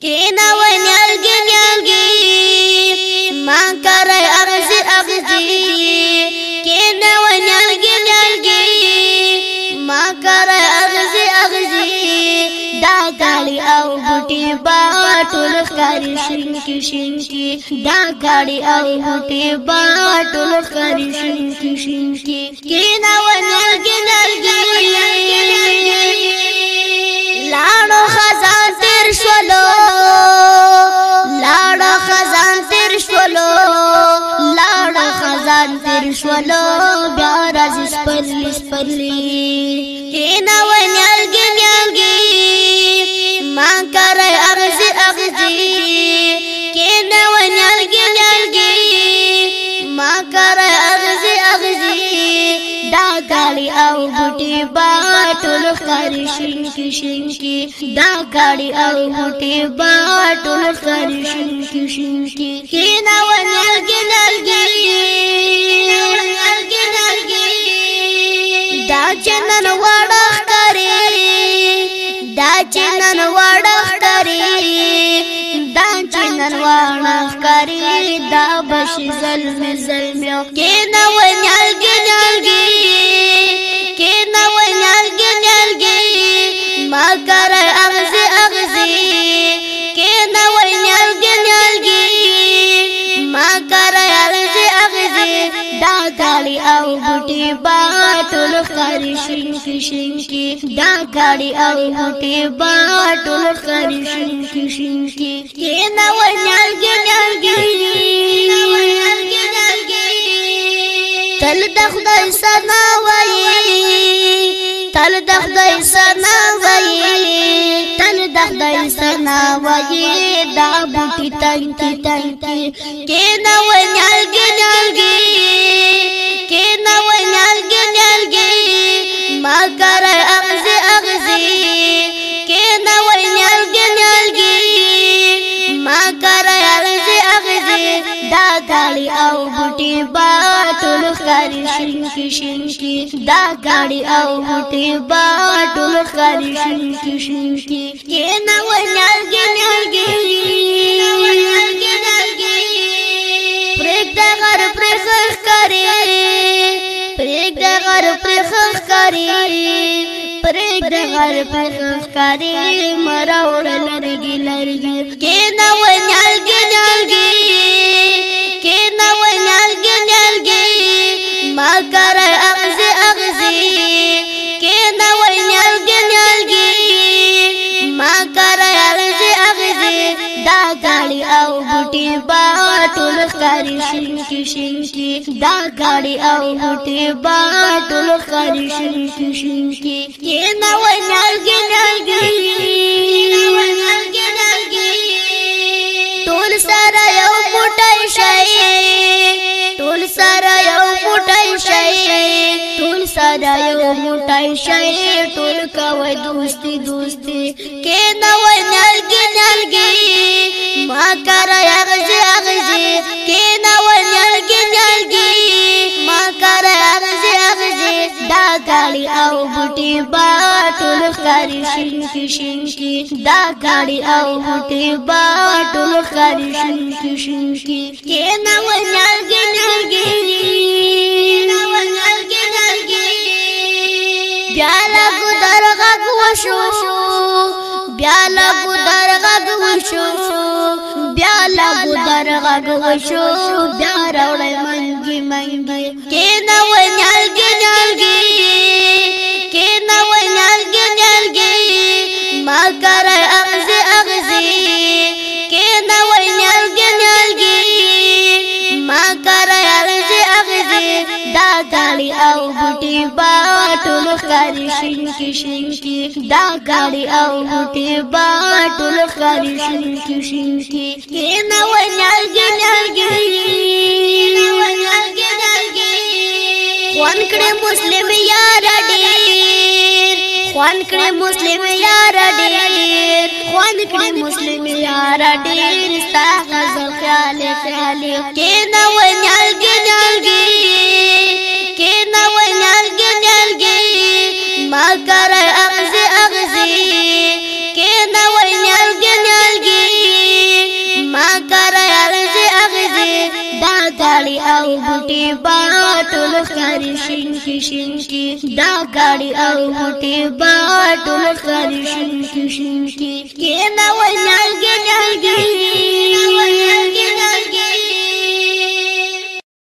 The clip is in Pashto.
کینا و نیالگی نیالگی مان کرای اغزی اغزی کینا و نیالگی نیالگی مان کرای اغزی اغزی دا گاڑی او بوٹی با ټول ښکاری شینکی شینکی دا گاڑی او بوٹی با ټول ښکاری شینکی شینکی کینا و نیالگی پتلی کینا و نیالگی نیالگی مان کرای اغزی اغزی کینا و نیالگی نیالگی مان کرای اغزی اغزی دا گاڑی او بوٹی با ټول خاري شینکی شینکی دا گاڑی او بوټی با ټول خاري شینکی شینکی کینا و نیالگی نیالگی چې نن وړه ښکاري دا چې نن وړه ښکاري دا چې نن وړه ښکاري دا بشي ظلم ظلم کې نه ونیلګي نیلګي کې نه ونیلګي نیلګي ما کار اغزي اغزي کې نه ونیلګي نیلګي ما کار دا ګاړي او ګټي با ټول خاري شینکی شینکی دا ګاړي او ګټي با ټول خاري شینکی شینکی کې نو ونالګي نالګي تل د خدای سنا وایي تل د خدای سنا وایي تن د خدای سنا وایي دا بوټي تنکی تنکی کې نه ونیالګي نیالګي کې نه ونیالګي نیالګي ما کار اغزي اغزي کې نه ونیالګي نیالګي ما کار اغزي اغزي دا گاڑی او بوٹی با ټول خاري شینکی شینکی دا گاڑی او بوټي با ټول خاري شینکی شینکی کې نه ونیلګي نیلګي پرې د غر پر ښکاری مراوړل لرګي لرګي کې نو نیالګي نیالګي دا غاړي او ګټي با ټول خاري شینکی شینکی دا غاړي او ګټي با ټول خاري شینکی شینکی کینا ونالګي نالګي ټول سره یو موټی شي ټول سره یو موټی شي ساده یو موټی شي ټول کوي دوستي دوستي کې نو نلګي نلګي او بوټي با ټول خاري شین کی شین کی دا غاړي او بوټي با ټول خاري شین کی شین کی کینا ونلګي نلګي کینا ونلګي نلګي بیا لګو درغه وشو بیا لګو درغه وشو بیا لګو درغه وشو بیا راوړې منګي منګي کینا ون ما کرای اغزی اغزی کې دا وای نیلګي نیلګي ما کرای اغزی اغزی دا غاړي او بوټي باټو خاري شین کې شین کې دا غاړي او بوټي باټو خاري شین کې شین کې کې دا وای نیلګي نیلګي وان کړه مسلم یار ډېر خوان کړي مسلم یار ډېر خوان کړي مسلم یار ډېر ستا غزل خیال خیال کې نو نیلګي نیلګي کې نو نیلګي نیلګي ما کر اغزي اغزي کې نو نیلګي نیلګي ما کر اغزي اغزي دا غالي او بوټي با شین کی دا گاڑی او موټی با ټول خاري شین کی شین کی کې نو نیالګي نیالګي